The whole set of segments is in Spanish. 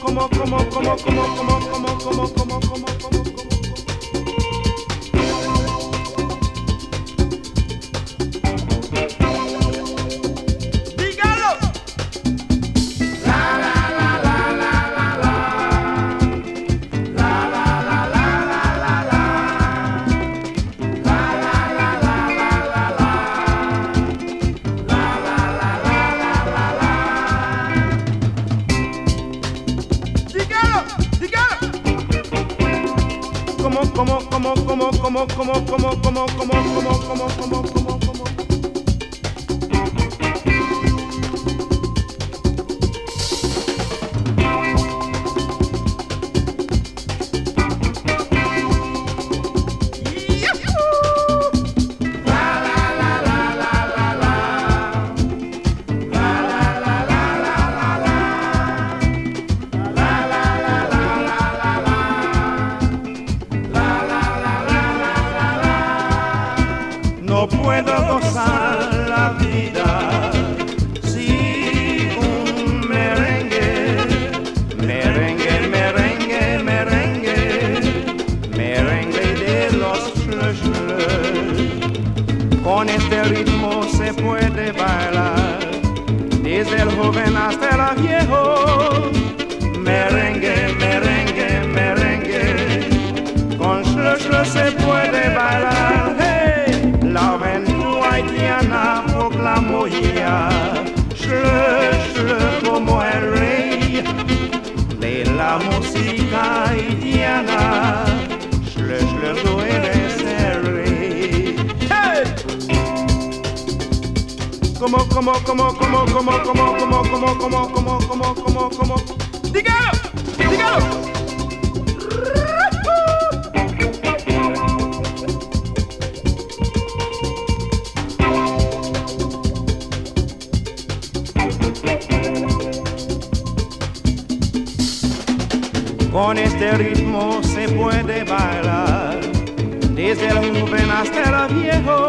comment, comment, comment, comment, comment, comment, comment, comment, comment, comment como como como como como como como como como como como como no puedo gozar la vida si un merengue, merengue, merengue, merengue, merengue de los flush. Con este ritmo se puede bailar desde el joven hasta el viejo. Como, como, como, como, como, como, como, como, como, como, como, como, como. Digalo, digalo. Con este ritmo se puede bailar desde el joven hasta el viejo.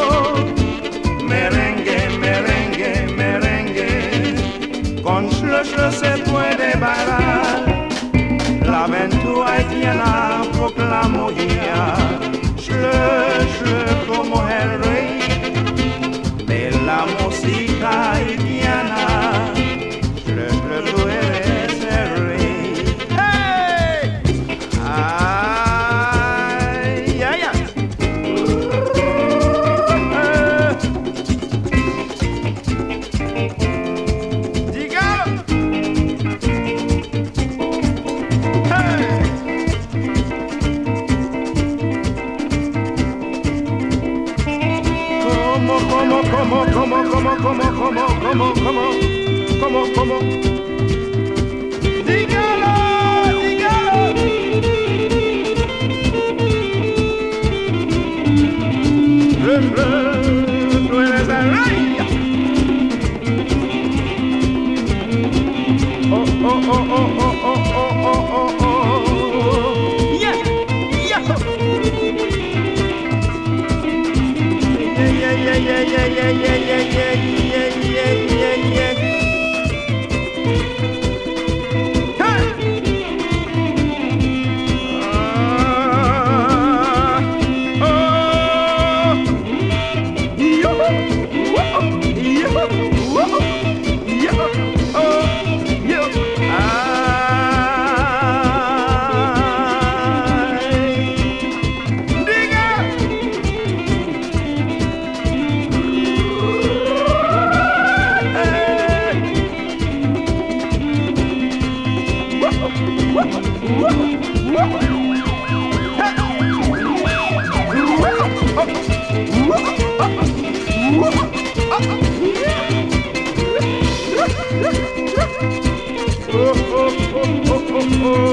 Merengue, merengue. merengue, merengue, con shlo se puede bailar. La aventura haitiana proclamo ya, Chle shlo. comment, comment, comment, comment, comment, comment, comment, comment, comment. on. digalo. Le bleu, toi les oreilles. Oh, oh, oh, oh, oh. Oh, oh, oh, oh, oh.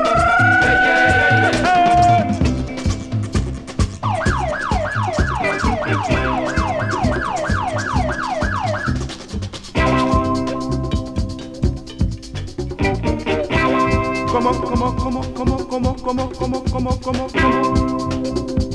comment, comment, comment, comment, comment, comment, comment, comment, comment, comment